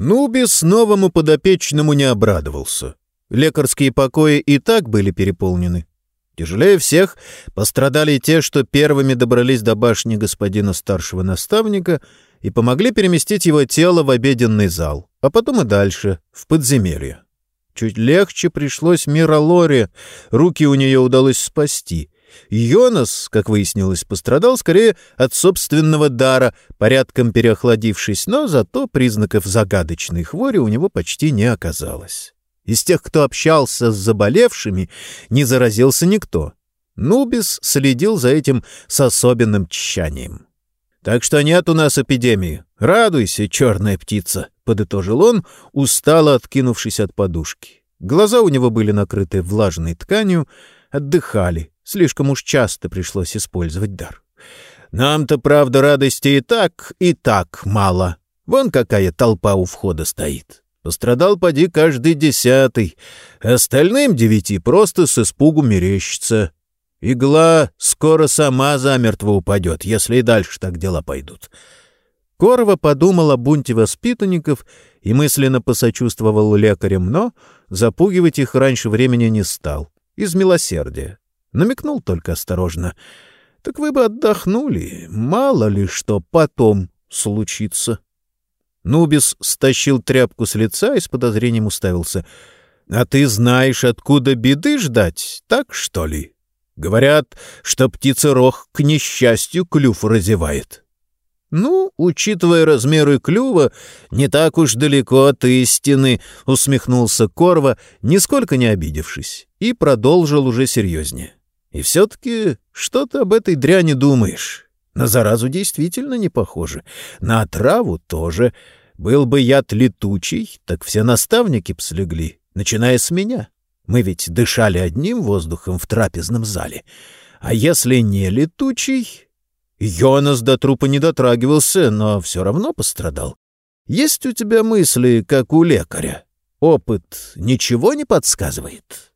Нубис новому подопечному не обрадовался. Лекарские покои и так были переполнены. Тяжелее всех пострадали те, что первыми добрались до башни господина старшего наставника и помогли переместить его тело в обеденный зал, а потом и дальше, в подземелье. Чуть легче пришлось Миралоре, руки у нее удалось спасти. Йонас, как выяснилось, пострадал скорее от собственного дара, порядком переохладившись, но зато признаков загадочной хвори у него почти не оказалось. Из тех, кто общался с заболевшими, не заразился никто. Нубис следил за этим с особенным тщанием. «Так что нет у нас эпидемии. Радуйся, черная птица», — подытожил он, устало откинувшись от подушки. Глаза у него были накрыты влажной тканью, отдыхали. Слишком уж часто пришлось использовать дар. «Нам-то, правда, радости и так, и так мало. Вон какая толпа у входа стоит. Пострадал поди каждый десятый. Остальным девяти просто с испугу мерещится. Игла скоро сама замертво упадет, если и дальше так дела пойдут. Корова подумал о бунте воспитанников и мысленно посочувствовал лекарям, но запугивать их раньше времени не стал. Из милосердия. Намекнул только осторожно. «Так вы бы отдохнули. Мало ли что потом случится». Нубис стащил тряпку с лица и с подозрением уставился. «А ты знаешь, откуда беды ждать, так что ли? Говорят, что птица-рох к несчастью клюв разевает». «Ну, учитывая размеры клюва, не так уж далеко от истины», — усмехнулся Корва, нисколько не обидевшись, и продолжил уже серьезнее. «И все-таки что ты об этой дряни думаешь? На заразу действительно не похоже. На отраву тоже. Был бы яд летучий, так все наставники б слегли, начиная с меня. Мы ведь дышали одним воздухом в трапезном зале. А если не летучий... Йонас до трупа не дотрагивался, но все равно пострадал. Есть у тебя мысли, как у лекаря? Опыт ничего не подсказывает?»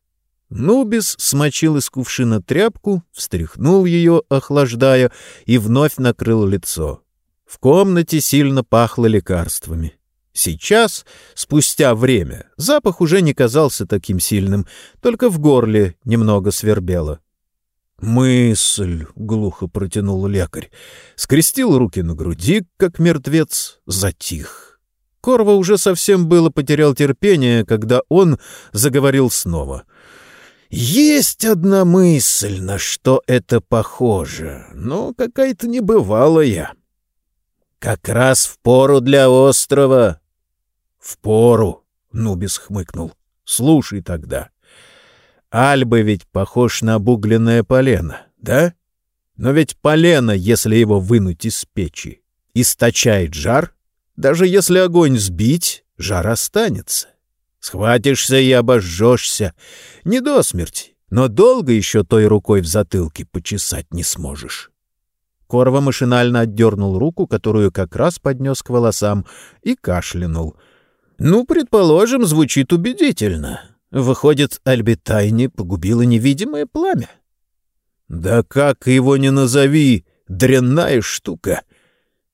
Нубис смочил из кувшина тряпку, встряхнул ее, охлаждая, и вновь накрыл лицо. В комнате сильно пахло лекарствами. Сейчас, спустя время, запах уже не казался таким сильным, только в горле немного свербело. «Мысль!» — глухо протянул лекарь. Скрестил руки на груди, как мертвец, затих. Корва уже совсем было потерял терпение, когда он заговорил снова — есть одна мысль, на что это похоже, но какая-то небывалая. Как раз в пору для острова. В пору, Нубис хмыкнул. Слушай тогда. Альба ведь похож на обугленное полено, да? Но ведь полено, если его вынуть из печи, источает жар. Даже если огонь сбить, жар останется. Схватишься и обожжешься. Не до смерти, но долго еще той рукой в затылке почесать не сможешь. Корва машинально отдернул руку, которую как раз поднес к волосам, и кашлянул. «Ну, предположим, звучит убедительно. Выходит, Альбитайни погубило невидимое пламя». «Да как его ни назови, дрянная штука!»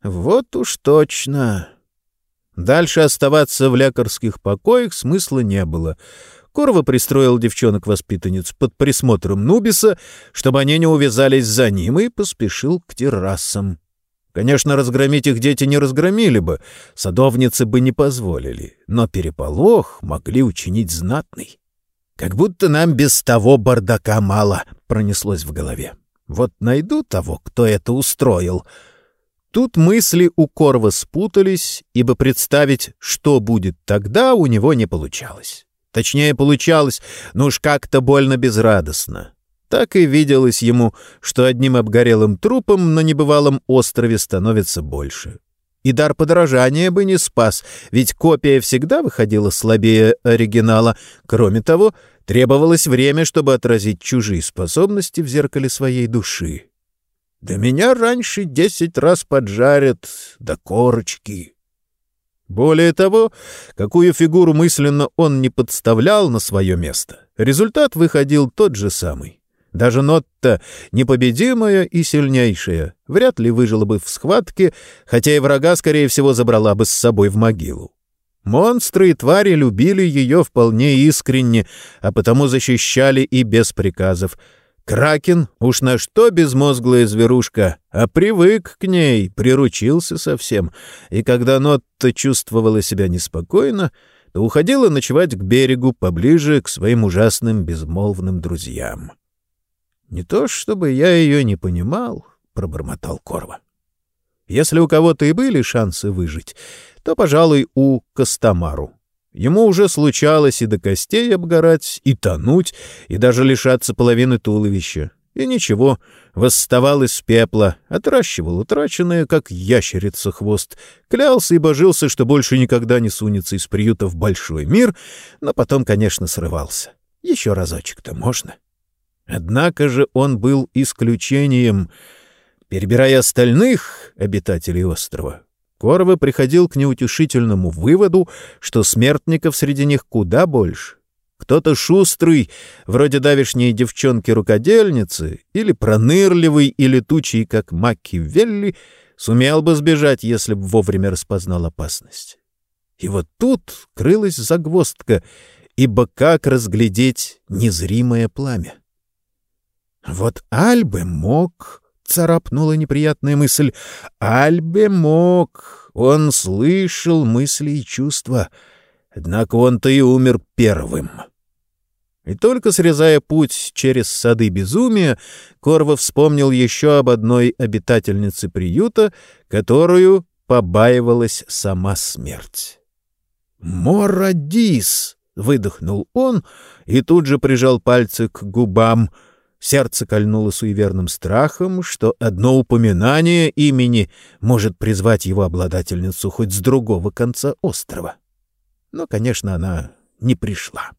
«Вот уж точно. Дальше оставаться в лекарских покоях смысла не было. Корва пристроил девчонок-воспитанниц под присмотром Нубиса, чтобы они не увязались за ним, и поспешил к террасам. Конечно, разгромить их дети не разгромили бы, садовницы бы не позволили, но переполох могли учинить знатный. «Как будто нам без того бардака мало», — пронеслось в голове. «Вот найду того, кто это устроил», — Тут мысли у Корва спутались, ибо представить, что будет тогда, у него не получалось. Точнее, получалось, но уж как-то больно безрадостно. Так и виделось ему, что одним обгорелым трупом на небывалом острове становится больше. И дар подражания бы не спас, ведь копия всегда выходила слабее оригинала. Кроме того, требовалось время, чтобы отразить чужие способности в зеркале своей души. Да меня раньше десять раз поджарят до корочки. Более того, какую фигуру мысленно он не подставлял на свое место, результат выходил тот же самый. Даже Нотта, непобедимая и сильнейшая, вряд ли выжила бы в схватке, хотя и врага, скорее всего, забрала бы с собой в могилу. Монстры и твари любили ее вполне искренне, а потому защищали и без приказов. Кракен уж на что безмозглая зверушка, а привык к ней, приручился совсем, и когда Нотта чувствовала себя неспокойно, то уходила ночевать к берегу поближе к своим ужасным безмолвным друзьям. «Не то чтобы я ее не понимал», — пробормотал Корва. «Если у кого-то и были шансы выжить, то, пожалуй, у Костомару. Ему уже случалось и до костей обгорать, и тонуть, и даже лишаться половины туловища. И ничего, восставал из пепла, отращивал утраченное, как ящерица, хвост, клялся и божился, что больше никогда не сунется из приюта в большой мир, но потом, конечно, срывался. Еще разочек-то можно. Однако же он был исключением. Перебирая остальных обитателей острова, Корова приходил к неутешительному выводу, что смертников среди них куда больше. Кто-то шустрый, вроде давишней девчонки-рукодельницы, или пронырливый и летучий, как Макки сумел бы сбежать, если бы вовремя распознал опасность. И вот тут крылась загвоздка, ибо как разглядеть незримое пламя? Вот Альбе мог, царапнула неприятная мысль. Альбе мог, он слышал мысли и чувства, однако он-то и умер первым. И только срезая путь через сады безумия, Корва вспомнил еще об одной обитательнице приюта, которую побаивалась сама смерть. «Морадис!» — выдохнул он и тут же прижал пальцы к губам — Сердце кольнуло суеверным страхом, что одно упоминание имени может призвать его обладательницу хоть с другого конца острова. Но, конечно, она не пришла.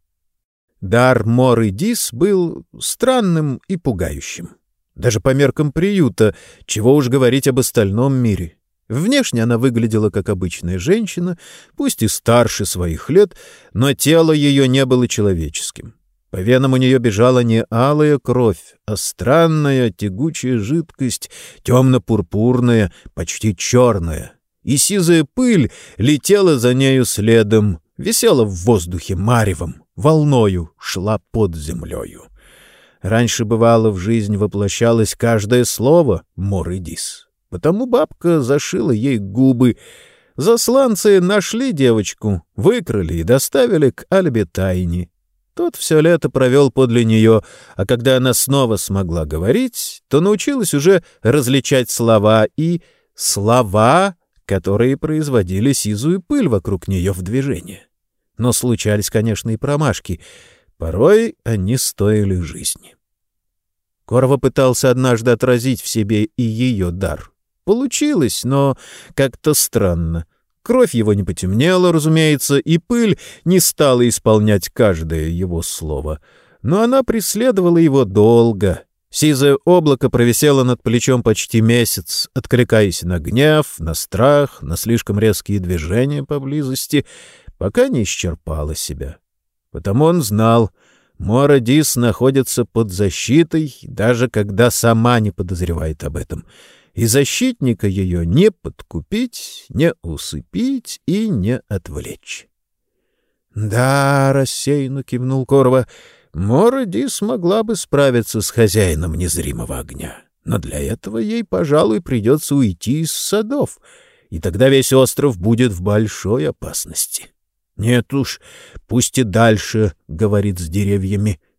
Дар Моры Дис был странным и пугающим. Даже по меркам приюта, чего уж говорить об остальном мире. Внешне она выглядела как обычная женщина, пусть и старше своих лет, но тело ее не было человеческим. По венам у нее бежала не алая кровь, а странная тягучая жидкость, темно-пурпурная, почти черная. И сизая пыль летела за нею следом, висела в воздухе маревом, волною шла под землею. Раньше, бывало, в жизнь воплощалось каждое слово «Моридис». Потому бабка зашила ей губы. Засланцы нашли девочку, выкрали и доставили к Альбе Тайне. Тот все лето провел подле нее, а когда она снова смогла говорить, то научилась уже различать слова и слова, которые производили сизую пыль вокруг нее в движении. Но случались, конечно, и промашки. Порой они стоили жизни. Корова пытался однажды отразить в себе и ее дар. Получилось, но как-то странно. Кровь его не потемнела, разумеется, и пыль не стала исполнять каждое его слово. Но она преследовала его долго. Сизое облако провисело над плечом почти месяц, откликаясь на гнев, на страх, на слишком резкие движения поблизости, пока не исчерпало себя. Потому он знал, Мора Дис находится под защитой, даже когда сама не подозревает об этом — и защитника ее не подкупить, не усыпить и не отвлечь. — Да, — рассеянно кивнул Корва, — Мороди смогла бы справиться с хозяином незримого огня, но для этого ей, пожалуй, придется уйти из садов, и тогда весь остров будет в большой опасности. Нет уж, пусть и дальше говорит с деревьями. —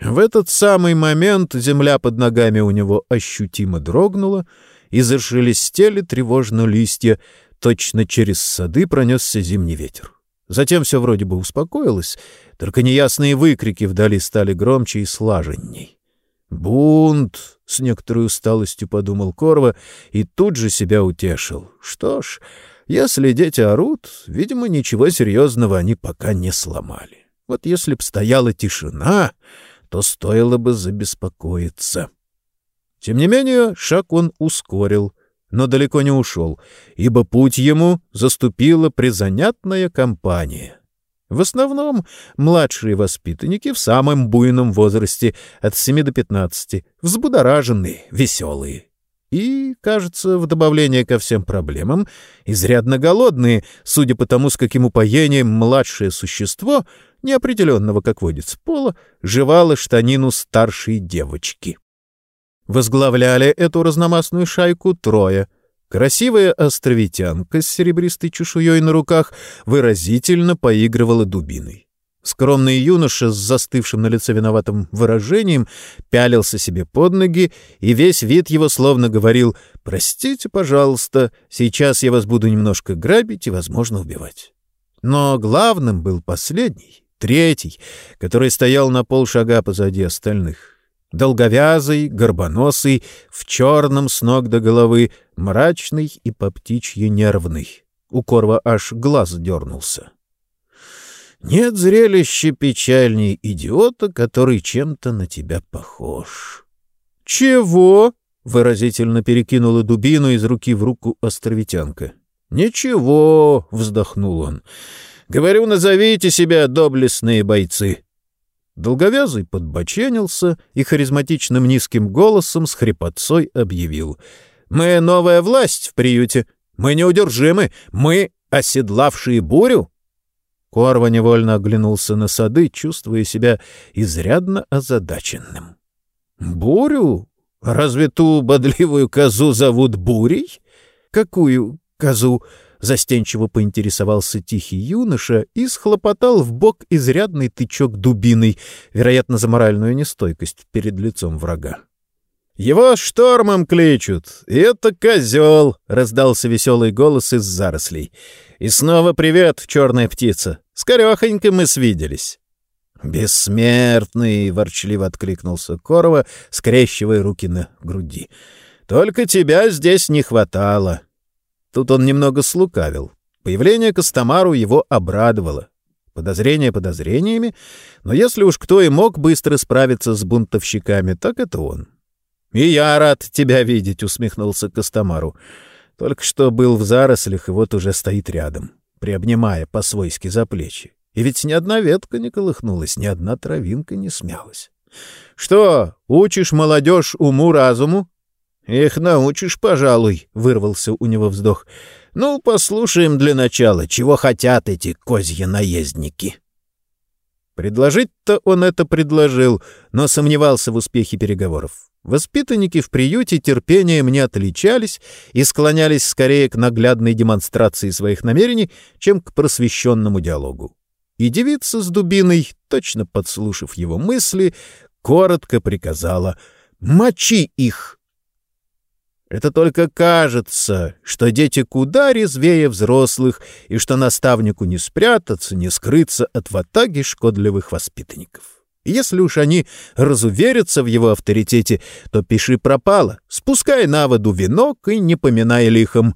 в этот самый момент земля под ногами у него ощутимо дрогнула, и зашелестели тревожно листья, точно через сады пронесся зимний ветер. Затем все вроде бы успокоилось, только неясные выкрики вдали стали громче и слаженней. «Бунт!» — с некоторой усталостью подумал Корва и тут же себя утешил. «Что ж, если дети орут, видимо, ничего серьезного они пока не сломали. Вот если б стояла тишина, то стоило бы забеспокоиться. Тем не менее, шаг он ускорил, но далеко не ушел, ибо путь ему заступила призанятная компания. В основном младшие воспитанники в самом буйном возрасте, от 7 до 15, взбудораженные, веселые. И, кажется, в добавление ко всем проблемам, изрядно голодные, судя по тому, с каким упоением младшее существо, неопределенного, как водится, пола, жевало штанину старшей девочки. Возглавляли эту разномастную шайку трое. Красивая островитянка с серебристой чешуей на руках выразительно поигрывала дубиной. Скромный юноша с застывшим на лице виноватым выражением пялился себе под ноги, и весь вид его словно говорил «Простите, пожалуйста, сейчас я вас буду немножко грабить и, возможно, убивать». Но главным был последний, третий, который стоял на полшага позади остальных. Долговязый, горбоносый, в черном с ног до головы, мрачный и по птичьи нервный. У Корва аж глаз дернулся. Нет зрелища печальней идиота, который чем-то на тебя похож. — Чего? — выразительно перекинула дубину из руки в руку островитянка. — Ничего, — вздохнул он. — Говорю, назовите себя доблестные бойцы. Долговязый подбоченился и харизматичным низким голосом с хрипотцой объявил. — Мы новая власть в приюте. Мы неудержимы. Мы, оседлавшие бурю, Корва невольно оглянулся на сады, чувствуя себя изрядно озадаченным. «Бурю? Разве ту бодливую козу зовут Бурей? Какую козу?» — застенчиво поинтересовался тихий юноша и схлопотал в бок изрядный тычок дубиной, вероятно, за моральную нестойкость перед лицом врага. «Его штормом кличут, и это козел!» — раздался веселый голос из зарослей. «И снова привет, черная птица! Скорехонько мы свиделись. «Бессмертный!» — ворчливо откликнулся Корова, скрещивая руки на груди. «Только тебя здесь не хватало». Тут он немного слукавил. Появление Костомару его обрадовало. Подозрения подозрениями, но если уж кто и мог быстро справиться с бунтовщиками, так это он. «И я рад тебя видеть», — усмехнулся Костомару. «Только что был в зарослях, и вот уже стоит рядом» приобнимая по-свойски за плечи. И ведь ни одна ветка не колыхнулась, ни одна травинка не смялась. — Что, учишь молодежь уму-разуму? — Их научишь, пожалуй, — вырвался у него вздох. — Ну, послушаем для начала, чего хотят эти козьи-наездники. Предложить-то он это предложил, но сомневался в успехе переговоров. Воспитанники в приюте терпением не отличались и склонялись скорее к наглядной демонстрации своих намерений, чем к просвещенному диалогу. И девица с дубиной, точно подслушав его мысли, коротко приказала «Мочи их!». Это только кажется, что дети куда резвее взрослых, и что наставнику не спрятаться, не скрыться от ватаги шкодливых воспитанников. Если уж они разуверятся в его авторитете, то пиши пропало, спускай на воду венок и не поминай лихом.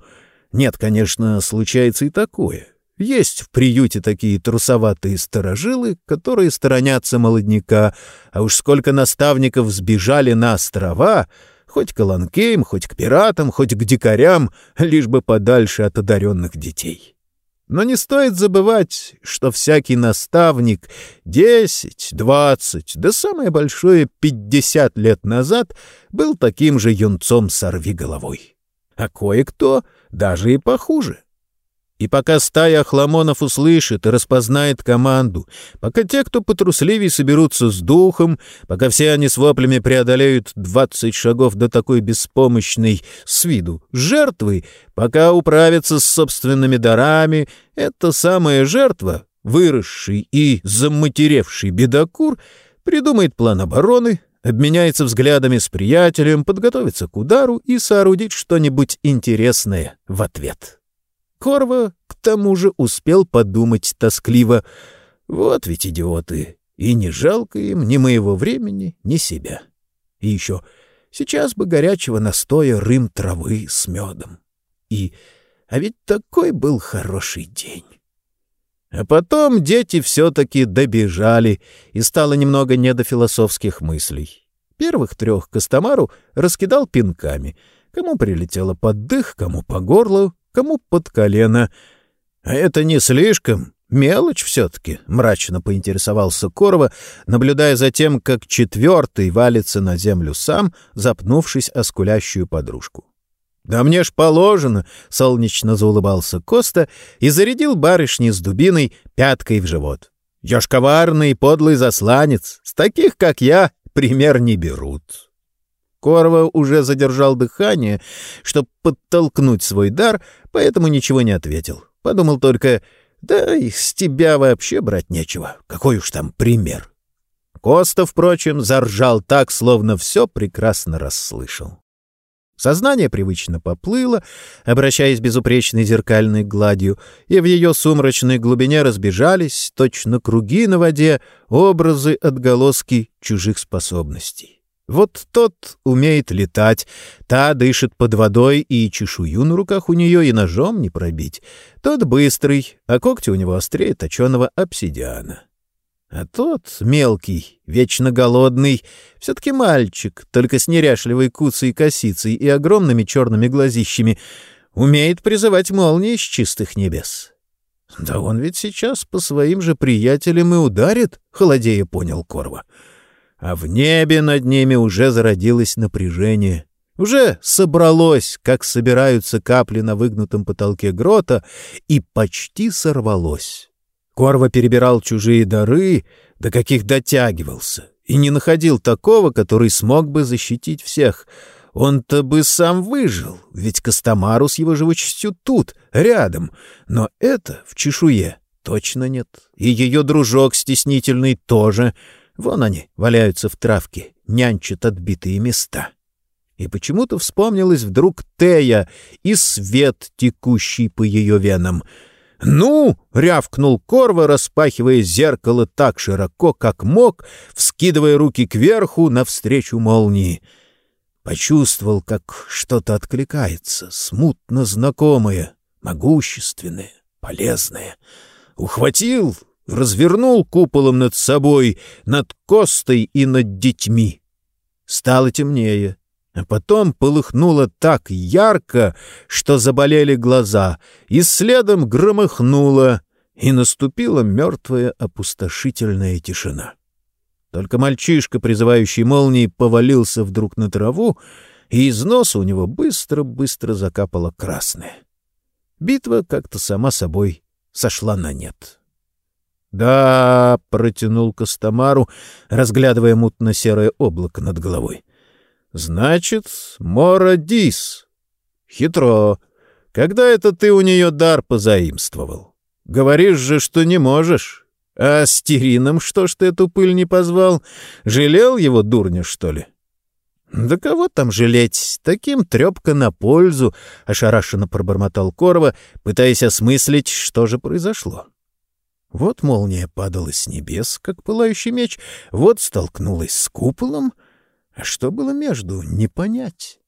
Нет, конечно, случается и такое. Есть в приюте такие трусоватые сторожилы, которые сторонятся молодняка, а уж сколько наставников сбежали на острова, хоть к Аланкеям, хоть к пиратам, хоть к дикарям, лишь бы подальше от одаренных детей. Но не стоит забывать, что всякий наставник десять, двадцать, да самое большое пятьдесят лет назад был таким же юнцом сорви головой. А кое-кто даже и похуже. И пока стая охламонов услышит и распознает команду, пока те, кто потрусливее, соберутся с духом, пока все они с воплями преодолеют двадцать шагов до такой беспомощной с виду жертвы, пока управятся с собственными дарами, эта самая жертва, выросший и заматеревший бедокур, придумает план обороны, обменяется взглядами с приятелем, подготовится к удару и соорудит что-нибудь интересное в ответ. Корва, к тому же, успел подумать тоскливо. Вот ведь идиоты, и не жалко им ни моего времени, ни себя. И еще, сейчас бы горячего настоя рым травы с медом. И, а ведь такой был хороший день. А потом дети все-таки добежали, и стало немного не до философских мыслей. Первых трех Костомару раскидал пинками. Кому прилетело под дых, кому по горлу, кому под колено. А это не слишком. Мелочь все-таки, — мрачно поинтересовался Корова, наблюдая за тем, как четвертый валится на землю сам, запнувшись о скулящую подружку. «Да мне ж положено!» — солнечно заулыбался Коста и зарядил барышни с дубиной пяткой в живот. «Я ж коварный подлый засланец. С таких, как я, пример не берут». Корова уже задержал дыхание, чтобы подтолкнуть свой дар, поэтому ничего не ответил. Подумал только — да и с тебя вообще брать нечего. Какой уж там пример. Коста, впрочем, заржал так, словно все прекрасно расслышал. Сознание привычно поплыло, обращаясь безупречной зеркальной гладью, и в ее сумрачной глубине разбежались, точно круги на воде, образы отголоски чужих способностей. Вот тот умеет летать, та дышит под водой, и чешую на руках у нее и ножом не пробить. Тот быстрый, а когти у него острее точеного обсидиана. А тот мелкий, вечно голодный, все-таки мальчик, только с неряшливой куцей косицей и огромными черными глазищами, умеет призывать молнии с чистых небес. Да он ведь сейчас по своим же приятелям и ударит, холодея понял Корва. — а в небе над ними уже зародилось напряжение. Уже собралось, как собираются капли на выгнутом потолке грота, и почти сорвалось. Корва перебирал чужие дары, до каких дотягивался, и не находил такого, который смог бы защитить всех. Он-то бы сам выжил, ведь Костомару с его живучестью тут, рядом, но это в чешуе точно нет. И ее дружок стеснительный тоже — Вон они, валяются в травке, нянчат отбитые места. И почему-то вспомнилась вдруг Тея и свет, текущий по ее венам. «Ну!» — рявкнул Корва, распахивая зеркало так широко, как мог, вскидывая руки кверху навстречу молнии. Почувствовал, как что-то откликается, смутно знакомое, могущественное, полезное. Ухватил, развернул куполом над собой, над Костой и над детьми. Стало темнее, а потом полыхнуло так ярко, что заболели глаза, и следом громыхнуло, и наступила мертвая опустошительная тишина. Только мальчишка, призывающий молнии, повалился вдруг на траву, и из носа у него быстро-быстро закапало красное. Битва как-то сама собой сошла на нет. «Да», — протянул Костомару, разглядывая мутно-серое облако над головой. «Значит, Мора Дис. Хитро. Когда это ты у нее дар позаимствовал? Говоришь же, что не можешь. А с Терином что ж ты эту пыль не позвал? Жалел его дурня, что ли?» «Да кого там жалеть? Таким трепка на пользу», — ошарашенно пробормотал Корова, пытаясь осмыслить, что же произошло. Вот молния падала с небес, как пылающий меч, вот столкнулась с куполом. А что было между, не понять.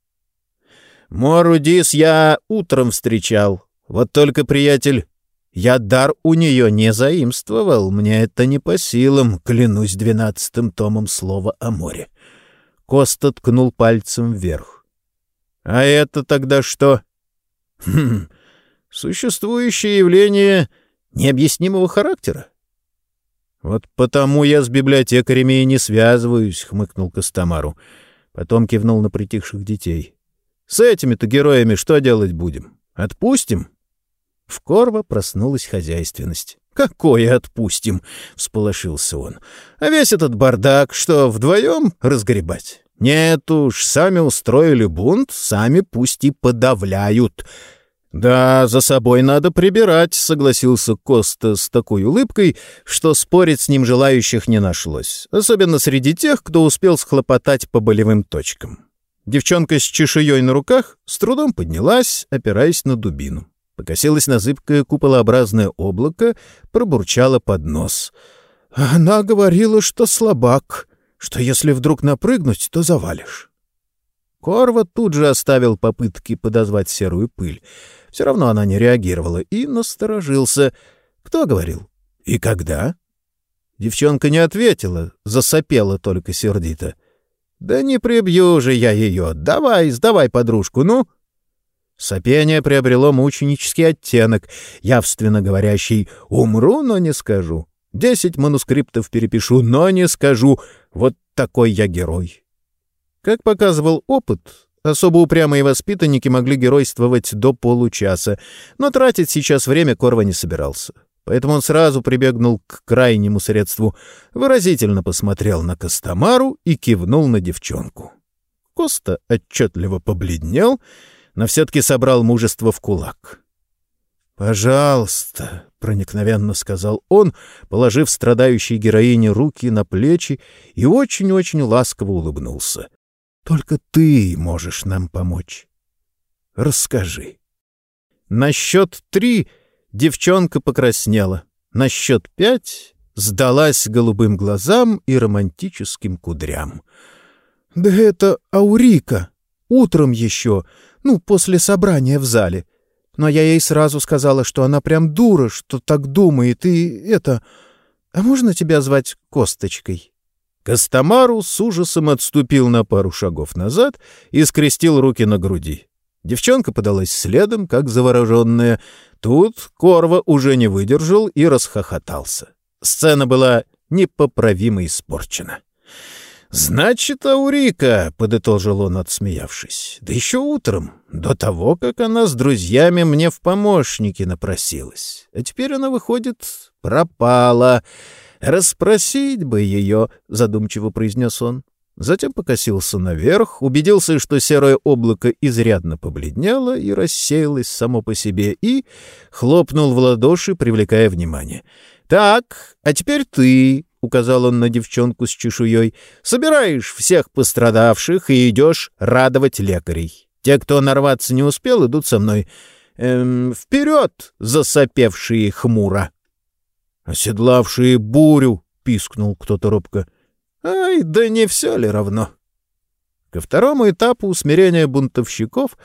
Морудис я утром встречал. Вот только, приятель, я дар у нее не заимствовал. Мне это не по силам, клянусь двенадцатым томом слова о море. Коста ткнул пальцем вверх. — А это тогда что? — Хм, существующее явление — необъяснимого характера. «Вот потому я с библиотекарями и не связываюсь», — хмыкнул Костомару. Потом кивнул на притихших детей. «С этими-то героями что делать будем? Отпустим?» В Корво проснулась хозяйственность. «Какое отпустим?» — всполошился он. «А весь этот бардак, что вдвоем разгребать? Нет уж, сами устроили бунт, сами пусть и подавляют. «Да, за собой надо прибирать», — согласился Коста с такой улыбкой, что спорить с ним желающих не нашлось, особенно среди тех, кто успел схлопотать по болевым точкам. Девчонка с чешуей на руках с трудом поднялась, опираясь на дубину. Покосилась на зыбкое куполообразное облако, пробурчала под нос. «Она говорила, что слабак, что если вдруг напрыгнуть, то завалишь». Корва тут же оставил попытки подозвать серую пыль. Все равно она не реагировала и насторожился. Кто говорил? И когда? Девчонка не ответила, засопела только сердито. «Да не прибью же я ее! Давай, сдавай подружку, ну!» Сопение приобрело мученический оттенок, явственно говорящий «умру, но не скажу». Десять манускриптов перепишу, но не скажу. Вот такой я герой. Как показывал опыт, особо упрямые воспитанники могли геройствовать до получаса, но тратить сейчас время Корва не собирался. Поэтому он сразу прибегнул к крайнему средству, выразительно посмотрел на Костомару и кивнул на девчонку. Коста отчетливо побледнел — но все-таки собрал мужество в кулак. «Пожалуйста», — проникновенно сказал он, положив страдающей героине руки на плечи и очень-очень ласково улыбнулся. «Только ты можешь нам помочь. Расскажи». На счет три девчонка покраснела, на счет пять сдалась голубым глазам и романтическим кудрям. «Да это Аурика! Утром еще! Ну, после собрания в зале. Но я ей сразу сказала, что она прям дура, что так думает, и это... А можно тебя звать Косточкой?» Костомару с ужасом отступил на пару шагов назад и скрестил руки на груди. Девчонка подалась следом, как завороженная. Тут Корва уже не выдержал и расхохотался. Сцена была непоправимо испорчена. «Значит, Аурика», — подытожил он, отсмеявшись, — «да еще утром, до того, как она с друзьями мне в помощники напросилась. А теперь она, выходит, пропала. Расспросить бы ее», — задумчиво произнес он. Затем покосился наверх, убедился, что серое облако изрядно побледнело и рассеялось само по себе, и хлопнул в ладоши, привлекая внимание. «Так, а теперь ты», — указал он на девчонку с чешуей, — «собираешь всех пострадавших и идешь радовать лекарей. Те, кто нарваться не успел, идут со мной. Эм, вперед, засопевшие хмуро!» «Оседлавшие бурю!» — пискнул кто-то робко. «Ай, да не все ли равно?» Ко второму этапу усмирения бунтовщиков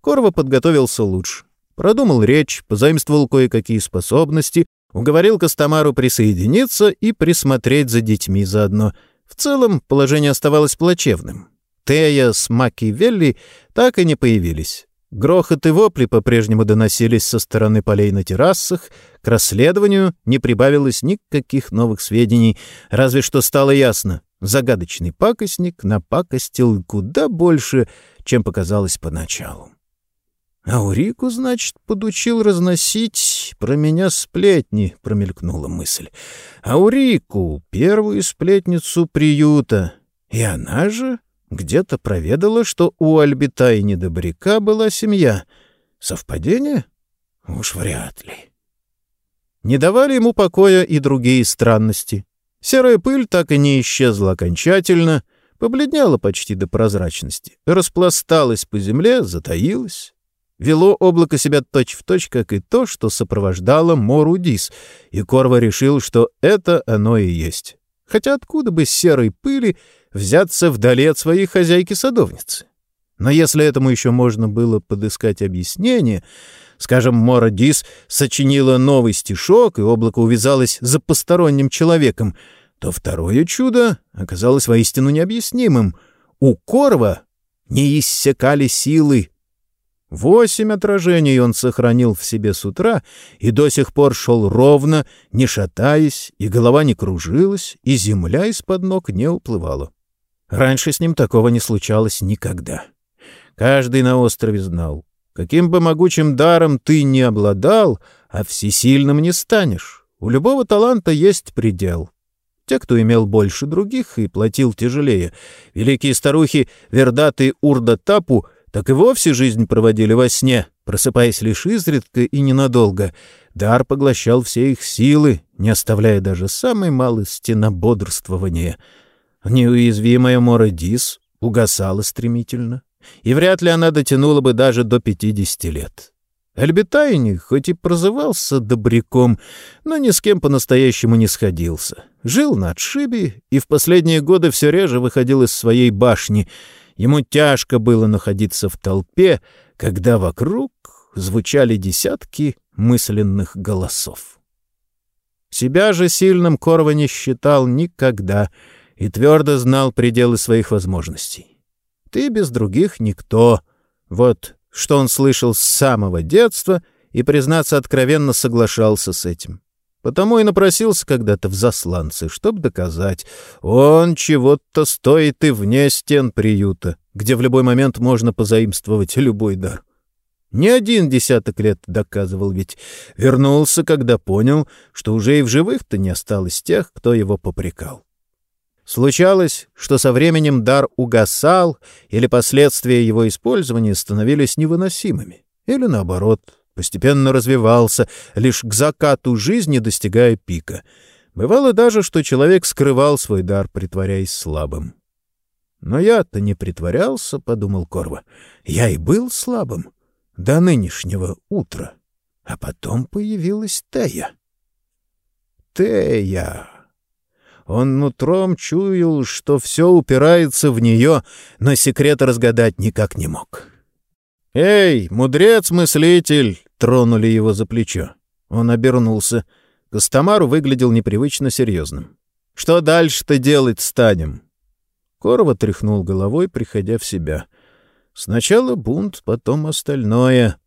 Корва подготовился лучше. Продумал речь, позаимствовал кое-какие способности, Уговорил Костомару присоединиться и присмотреть за детьми заодно. В целом положение оставалось плачевным. Тея с Маки Велли так и не появились. Грохот и вопли по-прежнему доносились со стороны полей на террасах. К расследованию не прибавилось никаких новых сведений, разве что стало ясно. Загадочный пакостник напакостил куда больше, чем показалось поначалу. «Аурику, значит, подучил разносить про меня сплетни», — промелькнула мысль. «Аурику, первую сплетницу приюта. И она же где-то проведала, что у Альбита и Недобряка была семья. Совпадение? Уж вряд ли». Не давали ему покоя и другие странности. Серая пыль так и не исчезла окончательно, побледнела почти до прозрачности, распласталась по земле, затаилась. Вело облако себя точь-в-точь, точь, как и то, что сопровождало Морудис, и Корва решил, что это оно и есть. Хотя откуда бы серой пыли взяться вдали от своей хозяйки-садовницы? Но если этому еще можно было подыскать объяснение, скажем, Мора Дис сочинила новый стишок, и облако увязалось за посторонним человеком, то второе чудо оказалось воистину необъяснимым. У Корва не иссякали силы Восемь отражений он сохранил в себе с утра и до сих пор шел ровно, не шатаясь, и голова не кружилась, и земля из-под ног не уплывала. Раньше с ним такого не случалось никогда. Каждый на острове знал, каким бы могучим даром ты не обладал, а всесильным не станешь. У любого таланта есть предел. Те, кто имел больше других и платил тяжелее, великие старухи Вердаты Урда-Тапу — так и вовсе жизнь проводили во сне, просыпаясь лишь изредка и ненадолго. Дар поглощал все их силы, не оставляя даже самой малости на бодрствование. Неуязвимая Мора Дис угасала стремительно, и вряд ли она дотянула бы даже до пятидесяти лет. Альбитайни хоть и прозывался добряком, но ни с кем по-настоящему не сходился. Жил на отшибе и в последние годы все реже выходил из своей башни — Ему тяжко было находиться в толпе, когда вокруг звучали десятки мысленных голосов. Себя же сильным Корва не считал никогда и твердо знал пределы своих возможностей. Ты без других никто. Вот что он слышал с самого детства и, признаться, откровенно соглашался с этим. Потому и напросился когда-то в засланцы, чтобы доказать, он чего-то стоит и вне стен приюта, где в любой момент можно позаимствовать любой дар. Не один десяток лет доказывал, ведь вернулся, когда понял, что уже и в живых-то не осталось тех, кто его попрекал. Случалось, что со временем дар угасал, или последствия его использования становились невыносимыми, или наоборот, постепенно развивался, лишь к закату жизни достигая пика. Бывало даже, что человек скрывал свой дар, притворяясь слабым. «Но я-то не притворялся», — подумал Корва. «Я и был слабым до нынешнего утра. А потом появилась Тея». «Тея!» Он нутром чуял, что все упирается в нее, но секрет разгадать никак не мог. «Эй, мудрец-мыслитель!» — тронули его за плечо. Он обернулся. Костомару выглядел непривычно серьезным. «Что дальше-то делать станем?» Корова тряхнул головой, приходя в себя. Сначала бунт, потом остальное.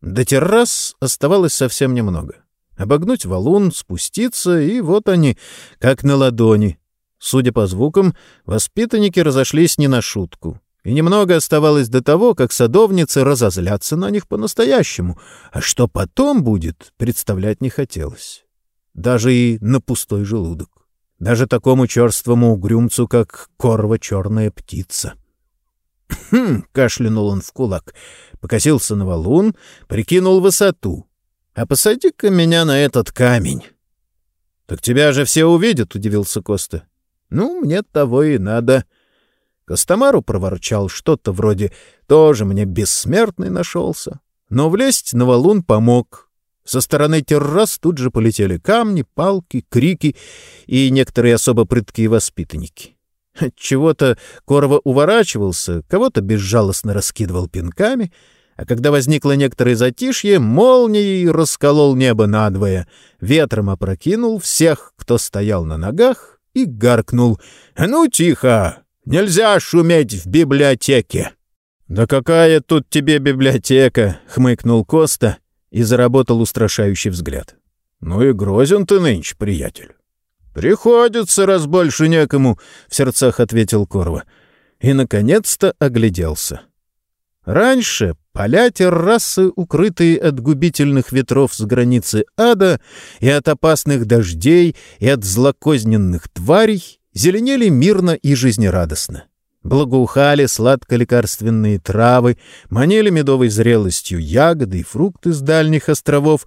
До террас оставалось совсем немного. Обогнуть валун, спуститься, и вот они, как на ладони. Судя по звукам, воспитанники разошлись не на шутку. И немного оставалось до того, как садовницы разозлятся на них по-настоящему. А что потом будет, представлять не хотелось. Даже и на пустой желудок. Даже такому черствому угрюмцу, как корва черная птица. «Хм!» — кашлянул он в кулак. Покосился на валун, прикинул высоту. А посади-ка меня на этот камень. — Так тебя же все увидят, — удивился Коста. — Ну, мне того и надо. Костомару проворчал что-то вроде «тоже мне бессмертный нашелся». Но влезть на валун помог. Со стороны террас тут же полетели камни, палки, крики и некоторые особо прыткие воспитанники. От чего-то Корова уворачивался, кого-то безжалостно раскидывал пинками — а когда возникло некоторое затишье, молнией расколол небо надвое, ветром опрокинул всех, кто стоял на ногах, и гаркнул «Ну, тихо! Нельзя шуметь в библиотеке!» «Да какая тут тебе библиотека?» — хмыкнул Коста и заработал устрашающий взгляд. «Ну и грозен ты нынче, приятель». «Приходится, раз больше некому», — в сердцах ответил Корва. И, наконец-то, огляделся. Раньше поля террасы, укрытые от губительных ветров с границы ада и от опасных дождей и от злокозненных тварей, зеленели мирно и жизнерадостно. Благоухали сладко-лекарственные травы, манили медовой зрелостью ягоды и фрукты с дальних островов.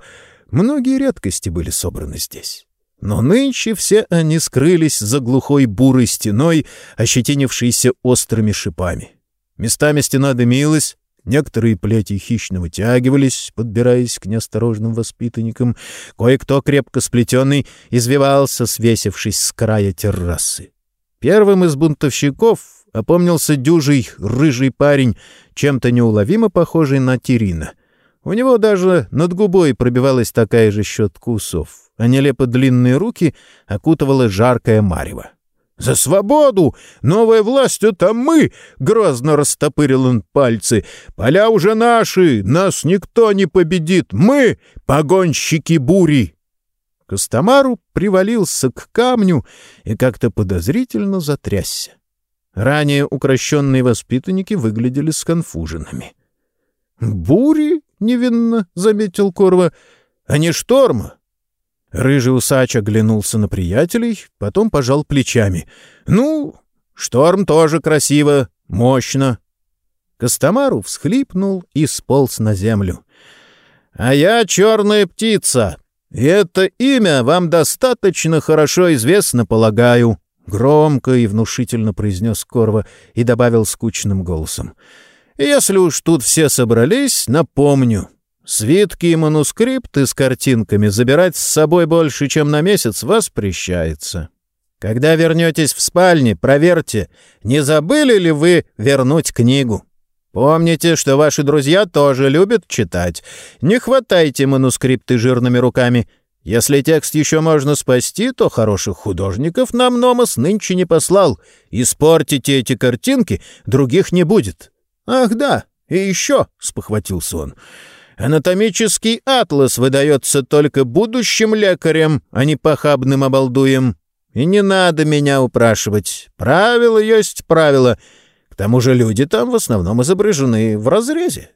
Многие редкости были собраны здесь. Но нынче все они скрылись за глухой бурой стеной, ощетинившейся острыми шипами. Местами стена дымилась, некоторые плети хищно вытягивались, подбираясь к неосторожным воспитанникам. Кое-кто, крепко сплетенный, извивался, свесившись с края террасы. Первым из бунтовщиков опомнился дюжий рыжий парень, чем-то неуловимо похожий на Терина. У него даже над губой пробивалась такая же щетка усов, а нелепо длинные руки окутывала жаркое марево. «За свободу! Новая власть — это мы!» — грозно растопырил он пальцы. «Поля уже наши! Нас никто не победит! Мы — погонщики бури!» Костомару привалился к камню и как-то подозрительно затрясся. Ранее укращенные воспитанники выглядели сконфуженными. «Бури?» — невинно заметил Корва. «А не шторма. Рыжий усач оглянулся на приятелей, потом пожал плечами. «Ну, шторм тоже красиво, мощно». Костомару всхлипнул и сполз на землю. «А я черная птица, и это имя вам достаточно хорошо известно, полагаю», — громко и внушительно произнес Корва и добавил скучным голосом. «Если уж тут все собрались, напомню». Свитки и манускрипты с картинками забирать с собой больше, чем на месяц, воспрещается. Когда вернетесь в спальне, проверьте, не забыли ли вы вернуть книгу. Помните, что ваши друзья тоже любят читать. Не хватайте манускрипты жирными руками. Если текст еще можно спасти, то хороших художников нам Номос нынче не послал. Испортите эти картинки, других не будет. Ах да, И еще, — спохватился он, — анатомический атлас выдается только будущим лекарям, а не похабным обалдуем. И не надо меня упрашивать. Правило есть правило. К тому же люди там в основном изображены в разрезе.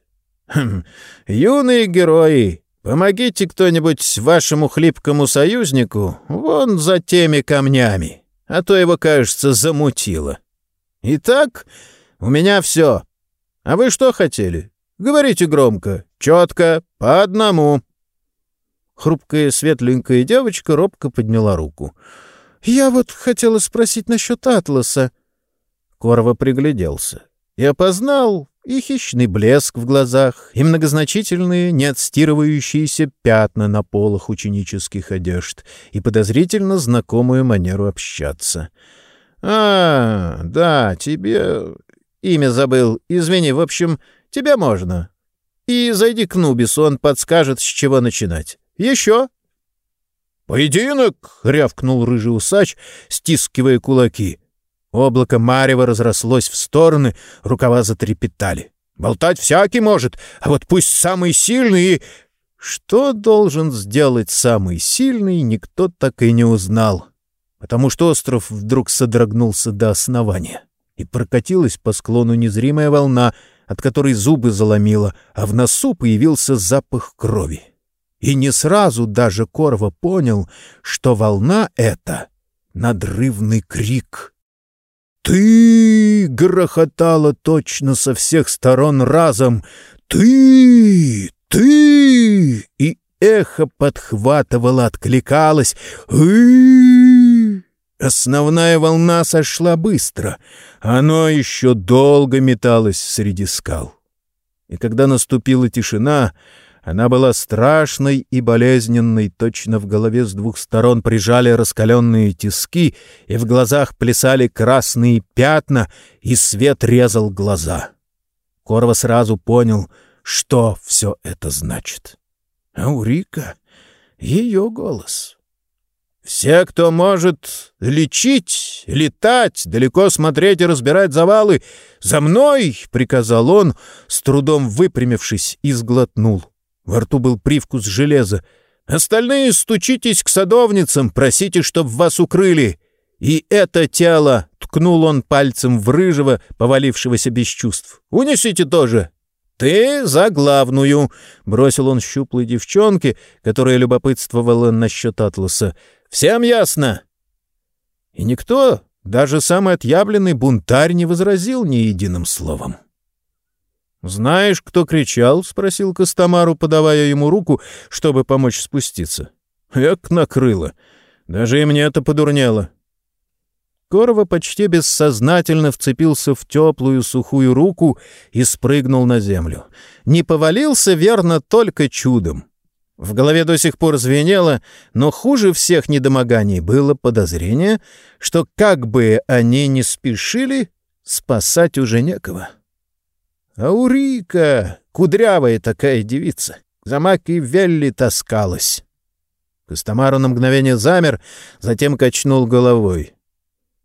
Хм, юные герои, помогите кто-нибудь вашему хлипкому союзнику вон за теми камнями, а то его, кажется, замутило. Итак, у меня все. А вы что хотели? Говорите громко, четко, по одному. Хрупкая светленькая девочка робко подняла руку. «Я вот хотела спросить насчет атласа». Корва пригляделся и опознал и хищный блеск в глазах, и многозначительные, неотстирывающиеся пятна на полах ученических одежд, и подозрительно знакомую манеру общаться. «А, да, тебе... Имя забыл. Извини, в общем, тебе можно. И зайди к Нубису, он подскажет, с чего начинать. Еще?» «Поединок!» — рявкнул рыжий усач, стискивая кулаки. Облако марева разрослось в стороны, рукава затрепетали. «Болтать всякий может, а вот пусть самый сильный и...» Что должен сделать самый сильный, никто так и не узнал, потому что остров вдруг содрогнулся до основания, и прокатилась по склону незримая волна, от которой зубы заломило, а в носу появился запах крови. И не сразу даже Корва понял, что волна — это надрывный крик — «Ты!» — грохотало точно со всех сторон разом. «Ты! Ты!» И эхо подхватывало, откликалось. «Ты!» Основная волна сошла быстро. Оно еще долго металось среди скал. И когда наступила тишина, она была страшной и болезненной, точно в голове с двух сторон прижали раскаленные тиски, и в глазах плясали красные пятна, и свет резал глаза. Корва сразу понял, что все это значит. А у Рика ее голос. «Все, кто может лечить, летать, далеко смотреть и разбирать завалы, за мной!» — приказал он, с трудом выпрямившись, и сглотнул. Во рту был привкус железа. «Остальные стучитесь к садовницам, просите, чтоб вас укрыли. И это тело!» — ткнул он пальцем в рыжего, повалившегося без чувств. «Унесите тоже!» «Ты за главную!» — бросил он щуплой девчонке, которая любопытствовала насчет Атласа. «Всем ясно?» И никто, даже самый отъявленный бунтарь, не возразил ни единым словом. «Знаешь, кто кричал?» — спросил Костомару, подавая ему руку, чтобы помочь спуститься. «Эк, накрыло. Даже и мне это подурнело». Корова почти бессознательно вцепился в теплую сухую руку и спрыгнул на землю. Не повалился, верно, только чудом. В голове до сих пор звенело, но хуже всех недомоганий было подозрение, что как бы они ни спешили, спасать уже некого. Аурика! Кудрявая такая девица! За Маки Велли таскалась!» Костомару на мгновение замер, затем качнул головой.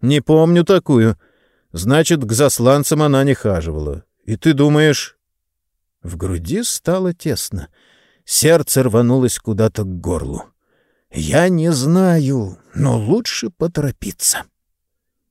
«Не помню такую. Значит, к засланцам она не хаживала. И ты думаешь...» В груди стало тесно. Сердце рванулось куда-то к горлу. «Я не знаю, но лучше поторопиться».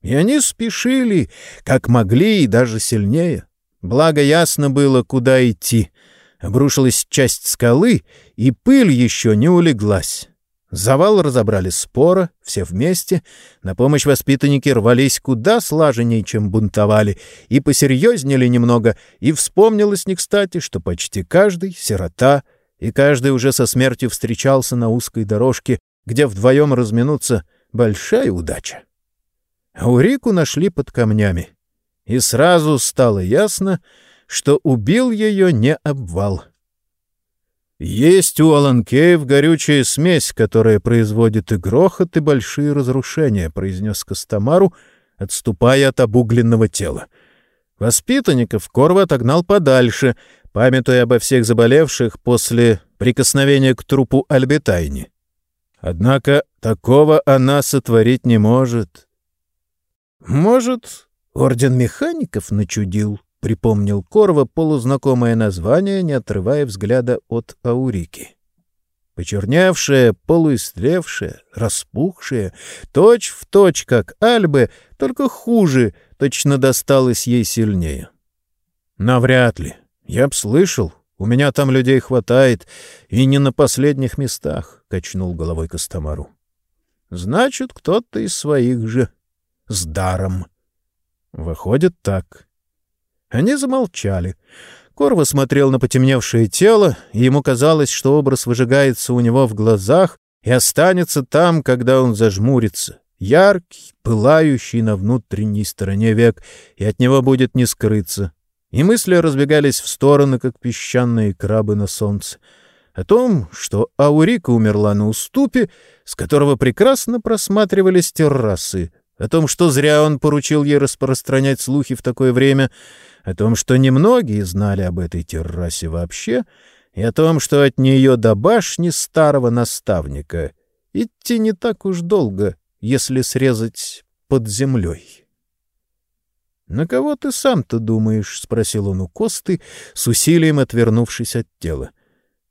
И они спешили, как могли, и даже сильнее. Благо ясно было, куда идти. Обрушилась часть скалы, и пыль еще не улеглась. Завал разобрали спора, все вместе. На помощь воспитанники рвались куда слаженнее, чем бунтовали, и посерьезнели немного, и вспомнилось не кстати, что почти каждый — сирота, и каждый уже со смертью встречался на узкой дорожке, где вдвоем разминуться — большая удача. А Урику нашли под камнями и сразу стало ясно, что убил ее не обвал. Есть у Аланкеев горючая смесь, которая производит и грохот, и большие разрушения, — произнес Костомару, отступая от обугленного тела. Воспитанников Корва отогнал подальше, памятуя обо всех заболевших после прикосновения к трупу Альбетайни. Однако такого она сотворить не может. Может, Орден механиков начудил, — припомнил Корва полузнакомое название, не отрывая взгляда от Аурики. Почерневшая, полуистлевшая, распухшая, точь в точь, как Альбы, только хуже, точно досталось ей сильнее. Навряд ли. Я б слышал, у меня там людей хватает, и не на последних местах, — качнул головой Костомару. Значит, кто-то из своих же. С даром. Выходит так. Они замолчали. Корва смотрел на потемневшее тело, и ему казалось, что образ выжигается у него в глазах и останется там, когда он зажмурится. Яркий, пылающий на внутренней стороне век, и от него будет не скрыться. И мысли разбегались в стороны, как песчаные крабы на солнце. О том, что Аурика умерла на уступе, с которого прекрасно просматривались террасы, о том, что зря он поручил ей распространять слухи в такое время, о том, что немногие знали об этой террасе вообще, и о том, что от нее до башни старого наставника идти не так уж долго, если срезать под землей. «На кого ты сам-то думаешь?» — спросил он у Косты, с усилием отвернувшись от тела.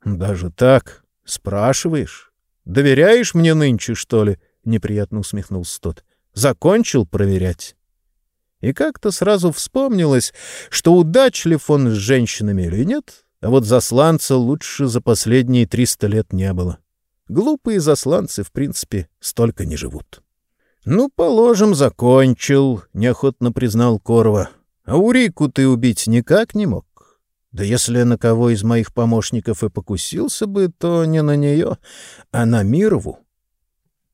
«Даже так? Спрашиваешь? Доверяешь мне нынче, что ли?» — неприятно усмехнулся тот. Закончил проверять. И как-то сразу вспомнилось, что удачлив он с женщинами или нет, а вот засланца лучше за последние триста лет не было. Глупые засланцы, в принципе, столько не живут. — Ну, положим, закончил, — неохотно признал Корова. — А Урику ты убить никак не мог? Да если на кого из моих помощников и покусился бы, то не на нее, а на Мирову. —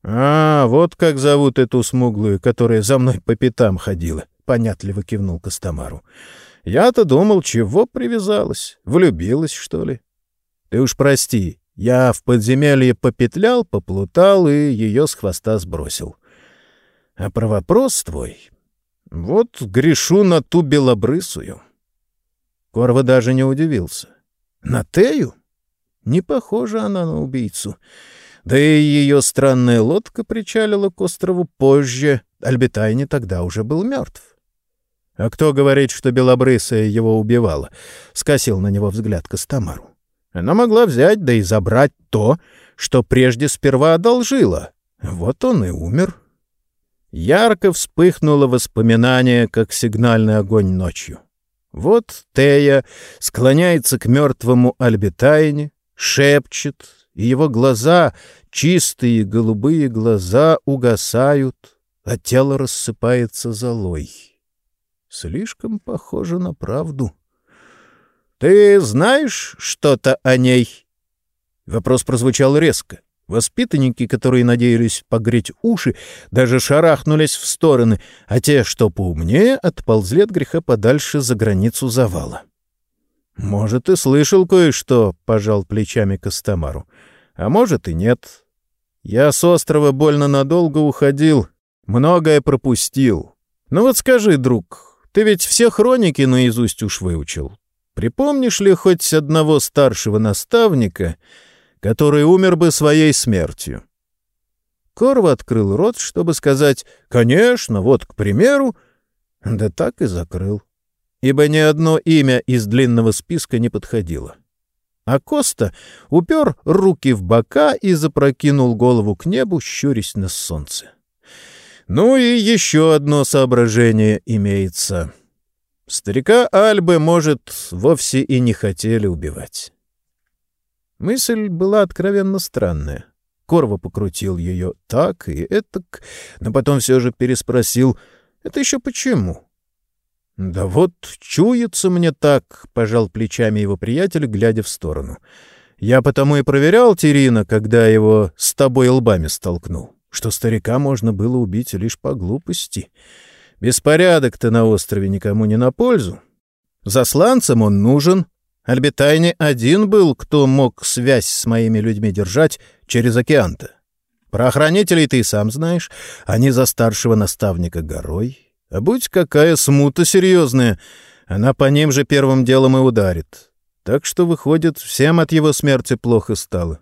А, вот как зовут эту смуглую, которая за мной по пятам ходила, — понятливо кивнул Костомару. — Я-то думал, чего привязалась? Влюбилась, что ли? Ты уж прости, я в подземелье попетлял, поплутал и ее с хвоста сбросил. А про вопрос твой... Вот грешу на ту белобрысую. Корва даже не удивился. На Тею? Не похожа она на убийцу. Да и ее странная лодка причалила к острову позже. Альбитайни тогда уже был мертв. А кто говорит, что белобрысая его убивала? Скосил на него взгляд Костомару. Она могла взять, да и забрать то, что прежде сперва одолжила. Вот он и умер. Ярко вспыхнуло воспоминание, как сигнальный огонь ночью. Вот Тея склоняется к мертвому Альбитайне, шепчет, и его глаза, чистые голубые глаза, угасают, а тело рассыпается золой. Слишком похоже на правду. «Ты знаешь что-то о ней?» Вопрос прозвучал резко. Воспитанники, которые надеялись погреть уши, даже шарахнулись в стороны, а те, что поумнее, отползли от греха подальше за границу завала. «Может, и слышал кое-что», — пожал плечами Костомару. «А может, и нет. Я с острова больно надолго уходил, многое пропустил. Ну вот скажи, друг, ты ведь все хроники наизусть уж выучил. Припомнишь ли хоть одного старшего наставника, который умер бы своей смертью. Корва открыл рот, чтобы сказать «Конечно, вот, к примеру», да так и закрыл, ибо ни одно имя из длинного списка не подходило. А Коста упер руки в бока и запрокинул голову к небу, щурясь на солнце. Ну и еще одно соображение имеется. Старика Альбы, может, вовсе и не хотели убивать. Мысль была откровенно странная. Корва покрутил ее так и этак, но потом все же переспросил, «Это еще почему?» «Да вот, чуется мне так», — пожал плечами его приятель, глядя в сторону. «Я потому и проверял Терина, когда его с тобой лбами столкнул, что старика можно было убить лишь по глупости. Беспорядок-то на острове никому не на пользу. Засланцам он нужен, Альбитайне один был, кто мог связь с моими людьми держать через океан-то. Про охранителей ты и сам знаешь. Они за старшего наставника горой. А будь какая смута серьезная, она по ним же первым делом и ударит. Так что, выходит, всем от его смерти плохо стало.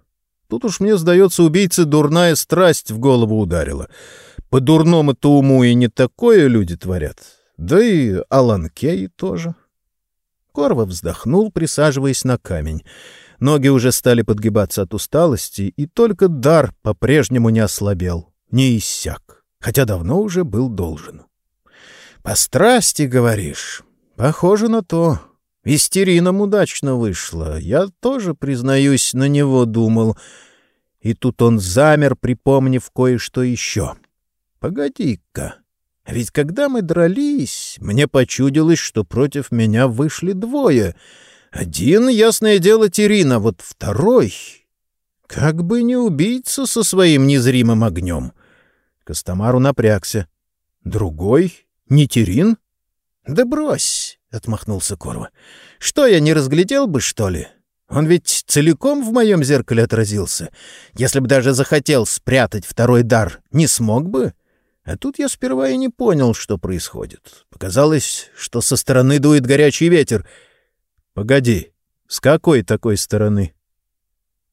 Тут уж мне, сдается, убийце дурная страсть в голову ударила. По дурному-то уму и не такое люди творят. Да и Алан Кей тоже. Корва вздохнул, присаживаясь на камень. Ноги уже стали подгибаться от усталости, и только дар по-прежнему не ослабел, не иссяк, хотя давно уже был должен. «По страсти, говоришь? Похоже на то. Истерином удачно вышло. Я тоже, признаюсь, на него думал. И тут он замер, припомнив кое-что еще. Погоди-ка, ведь когда мы дрались, мне почудилось, что против меня вышли двое. Один, ясное дело, Терина, вот второй... Как бы не убийца со своим незримым огнем. Костомару напрягся. Другой? Не Терин? Да брось, — отмахнулся Корва. Что, я не разглядел бы, что ли? Он ведь целиком в моем зеркале отразился. Если бы даже захотел спрятать второй дар, не смог бы. А тут я сперва и не понял, что происходит. Показалось, что со стороны дует горячий ветер. Погоди, с какой такой стороны?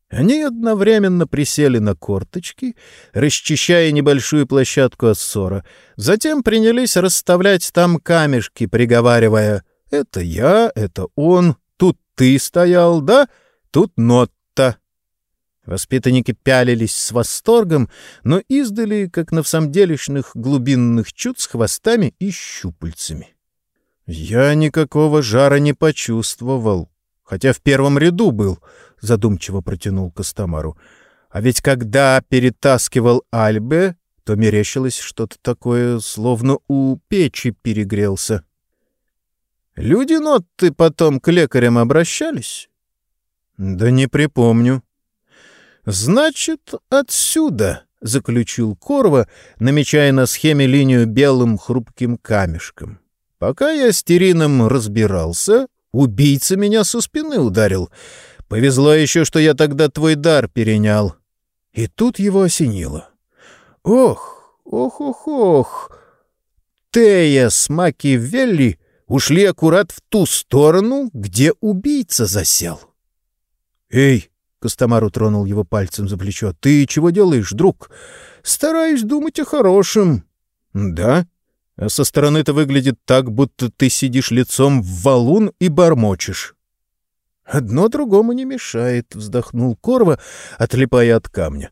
Они одновременно присели на корточки, расчищая небольшую площадку от ссора. Затем принялись расставлять там камешки, приговаривая «Это я, это он, тут ты стоял, да? Тут Нотта». Воспитанники пялились с восторгом, но издали, как на всамделишных глубинных чуд с хвостами и щупальцами. Я никакого жара не почувствовал, хотя в первом ряду был, — задумчиво протянул Костомару. А ведь когда перетаскивал Альбе, то мерещилось что-то такое, словно у печи перегрелся. Люди Нотты потом к лекарям обращались? — Да не припомню. «Значит, отсюда», — заключил Корва, намечая на схеме линию белым хрупким камешком. «Пока я с Терином разбирался, убийца меня со спины ударил. Повезло еще, что я тогда твой дар перенял». И тут его осенило. «Ох, ох, ох, ох! Тея с Маки Велли ушли аккурат в ту сторону, где убийца засел». «Эй!» Костомару тронул его пальцем за плечо. «Ты чего делаешь, друг?» «Стараюсь думать о хорошем». «Да? А со стороны-то выглядит так, будто ты сидишь лицом в валун и бормочешь». «Одно другому не мешает», — вздохнул Корва, отлипая от камня.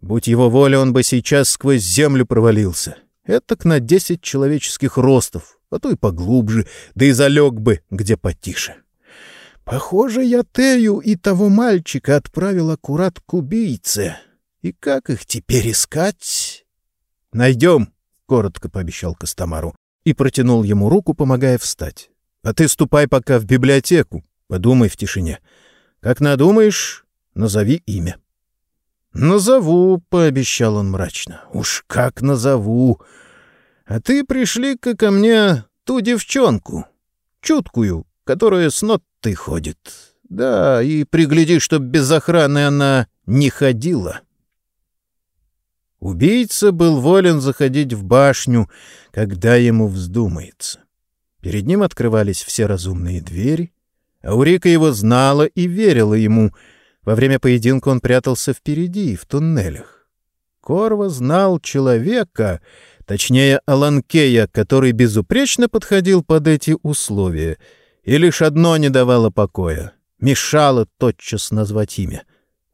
«Будь его воля, он бы сейчас сквозь землю провалился. Этак на десять человеческих ростов, а то и поглубже, да и залег бы где потише». Похоже, я Тею и того мальчика отправил аккурат к убийце. И как их теперь искать? — Найдем, — коротко пообещал Костомару и протянул ему руку, помогая встать. — А ты ступай пока в библиотеку, подумай в тишине. Как надумаешь, назови имя. — Назову, — пообещал он мрачно. — Уж как назову. А ты пришли-ка ко мне ту девчонку, чуткую, которая с нот ты ходит. Да, и пригляди, чтоб без охраны она не ходила. Убийца был волен заходить в башню, когда ему вздумается. Перед ним открывались все разумные двери. Аурика его знала и верила ему. Во время поединка он прятался впереди, в туннелях. Корва знал человека, точнее Аланкея, который безупречно подходил под эти условия — и лишь одно не давало покоя — мешало тотчас назвать имя.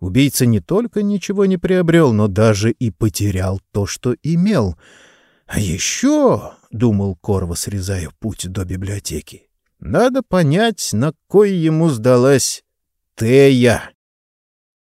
Убийца не только ничего не приобрел, но даже и потерял то, что имел. А еще, — думал Корва, срезая путь до библиотеки, — надо понять, на кой ему сдалась Тея.